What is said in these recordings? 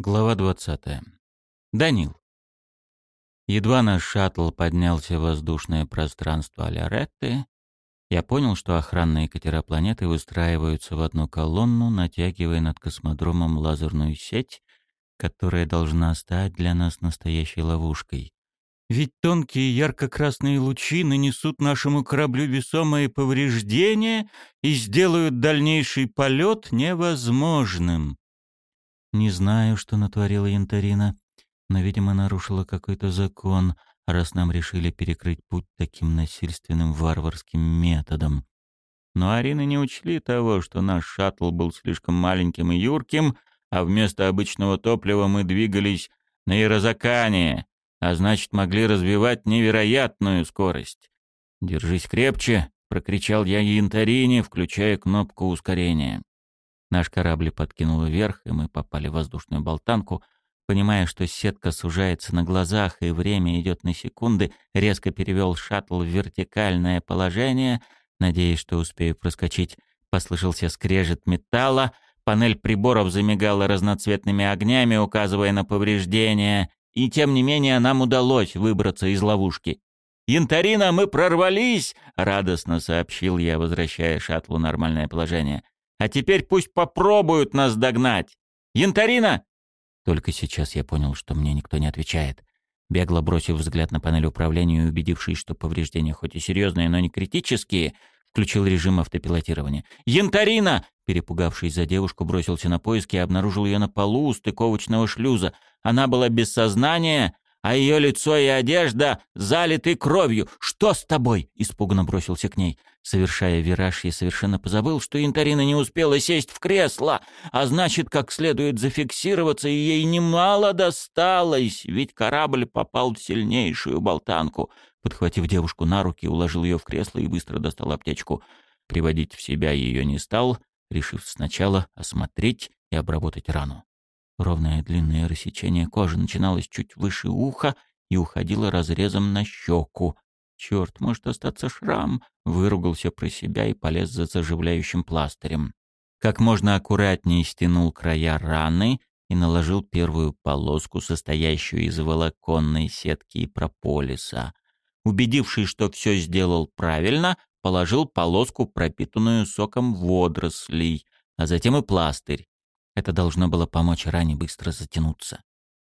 Глава 20. Данил. Едва наш шаттл поднялся в воздушное пространство Аляретты, я понял, что охранные катера планеты выстраиваются в одну колонну, натягивая над космодромом лазерную сеть, которая должна стать для нас настоящей ловушкой. Ведь тонкие ярко-красные лучи нанесут нашему кораблю весомые повреждения и сделают дальнейший полет невозможным. Не знаю, что натворила Янтарина, но, видимо, нарушила какой-то закон, раз нам решили перекрыть путь таким насильственным варварским методом. Но Арины не учли того, что наш шаттл был слишком маленьким и юрким, а вместо обычного топлива мы двигались на Ирозакане, а значит, могли развивать невероятную скорость. «Держись крепче!» — прокричал я Янтарине, включая кнопку ускорения. Наш корабль подкинул вверх, и мы попали в воздушную болтанку. Понимая, что сетка сужается на глазах и время идет на секунды, резко перевел шаттл в вертикальное положение, надеясь, что успею проскочить. Послышался скрежет металла, панель приборов замигала разноцветными огнями, указывая на повреждения, и тем не менее нам удалось выбраться из ловушки. «Янтарина, мы прорвались!» — радостно сообщил я, возвращая шаттлу нормальное положение. А теперь пусть попробуют нас догнать. Янтарина!» Только сейчас я понял, что мне никто не отвечает. Бегло бросив взгляд на панель управления и убедившись, что повреждения хоть и серьезные, но не критические, включил режим автопилотирования. «Янтарина!» Перепугавшись за девушку, бросился на поиски и обнаружил ее на полу у стыковочного шлюза. Она была без сознания, а ее лицо и одежда залиты кровью. «Что с тобой?» — испуганно бросился к ней. Совершая вираж, я совершенно позабыл, что Интарина не успела сесть в кресло, а значит, как следует зафиксироваться, и ей немало досталось, ведь корабль попал в сильнейшую болтанку. Подхватив девушку на руки, уложил ее в кресло и быстро достал аптечку. Приводить в себя ее не стал, решив сначала осмотреть и обработать рану. Ровное длинное рассечение кожи начиналось чуть выше уха и уходило разрезом на щеку. «Черт, может остаться шрам!» — выругался про себя и полез за заживляющим пластырем. Как можно аккуратнее стянул края раны и наложил первую полоску, состоящую из волоконной сетки и прополиса. Убедившись, что все сделал правильно, положил полоску, пропитанную соком водорослей, а затем и пластырь. Это должно было помочь ране быстро затянуться.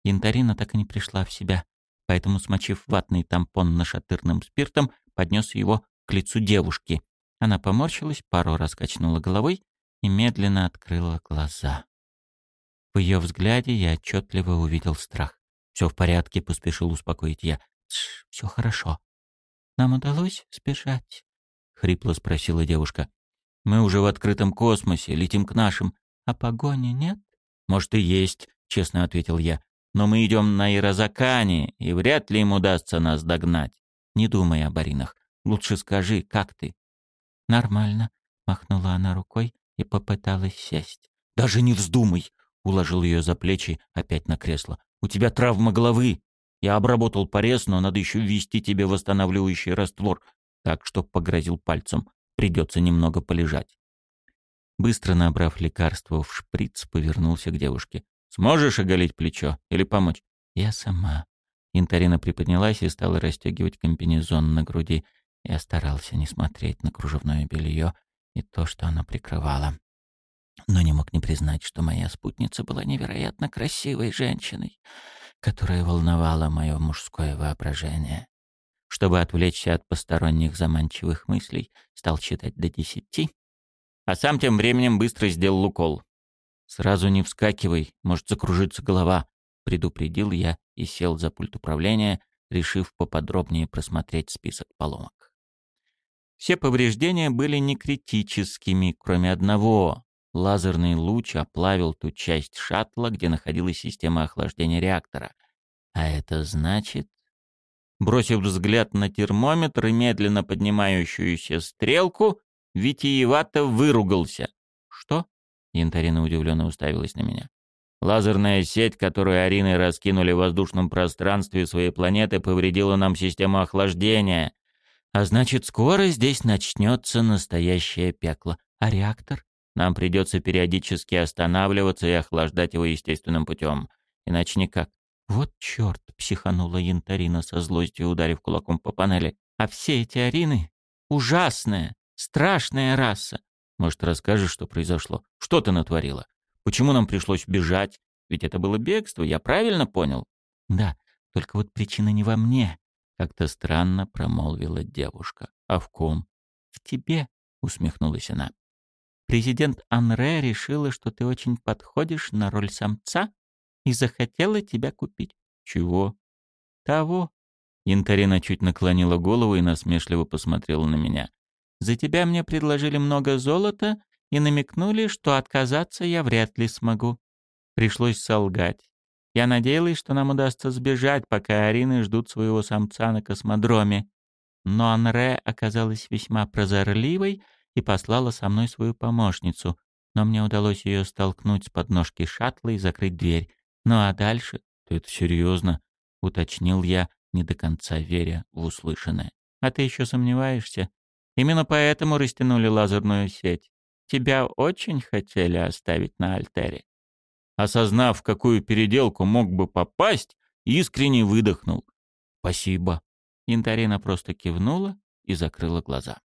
Янтарина так и не пришла в себя, поэтому, смочив ватный тампон нашатырным спиртом, поднес его к лицу девушки. Она поморщилась, пару раз качнула головой и медленно открыла глаза. В ее взгляде я отчетливо увидел страх. «Все в порядке», — поспешил успокоить я. «Тш, все хорошо». «Нам удалось сбежать?» — хрипло спросила девушка. «Мы уже в открытом космосе, летим к нашим. «А погони нет?» «Может, и есть», — честно ответил я. «Но мы идем на Ирозакане, и вряд ли им удастся нас догнать. Не думай о Баринах. Лучше скажи, как ты?» «Нормально», — махнула она рукой и попыталась сесть. «Даже не вздумай!» — уложил ее за плечи опять на кресло. «У тебя травма головы. Я обработал порез, но надо еще ввести тебе восстанавливающий раствор, так что погрозил пальцем. Придется немного полежать». Быстро набрав лекарство в шприц, повернулся к девушке. «Сможешь оголить плечо? Или помочь?» «Я сама». Интарина приподнялась и стала расстегивать комбинезон на груди. Я старался не смотреть на кружевное белье и то, что оно прикрывало. Но не мог не признать, что моя спутница была невероятно красивой женщиной, которая волновала мое мужское воображение. Чтобы отвлечься от посторонних заманчивых мыслей, стал считать до десяти а сам тем временем быстро сделал укол. «Сразу не вскакивай, может закружиться голова», — предупредил я и сел за пульт управления, решив поподробнее просмотреть список поломок. Все повреждения были не критическими, кроме одного. Лазерный луч оплавил ту часть шаттла, где находилась система охлаждения реактора. А это значит... Бросив взгляд на термометр и медленно поднимающуюся стрелку, витиевато выругался. «Что?» — Янтарина удивленно уставилась на меня. «Лазерная сеть, которую Арины раскинули в воздушном пространстве своей планеты, повредила нам систему охлаждения. А значит, скоро здесь начнется настоящее пекло. А реактор? Нам придется периодически останавливаться и охлаждать его естественным путем. Иначе никак. «Вот черт!» — психанула Янтарина со злостью, ударив кулаком по панели. «А все эти арины — ужасная, страшная раса!» «Может, расскажешь, что произошло? Что ты натворила? Почему нам пришлось бежать? Ведь это было бегство, я правильно понял?» «Да, только вот причина не во мне», — как-то странно промолвила девушка. «А в ком?» «В тебе», — усмехнулась она. «Президент Анре решила, что ты очень подходишь на роль самца и захотела тебя купить». «Чего?» «Того». Янтарина чуть наклонила голову и насмешливо посмотрела на меня. «За тебя мне предложили много золота и намекнули, что отказаться я вряд ли смогу. Пришлось солгать. Я надеялась, что нам удастся сбежать, пока Арины ждут своего самца на космодроме. Но Анре оказалась весьма прозорливой и послала со мной свою помощницу, но мне удалось ее столкнуть с подножки шаттла и закрыть дверь. Ну а дальше... «Ты это серьезно?» — уточнил я, не до конца веря в услышанное. «А ты еще сомневаешься? Именно поэтому растянули лазерную сеть. Тебя очень хотели оставить на Альтере». Осознав, в какую переделку мог бы попасть, искренне выдохнул. «Спасибо». Янтарина просто кивнула и закрыла глаза.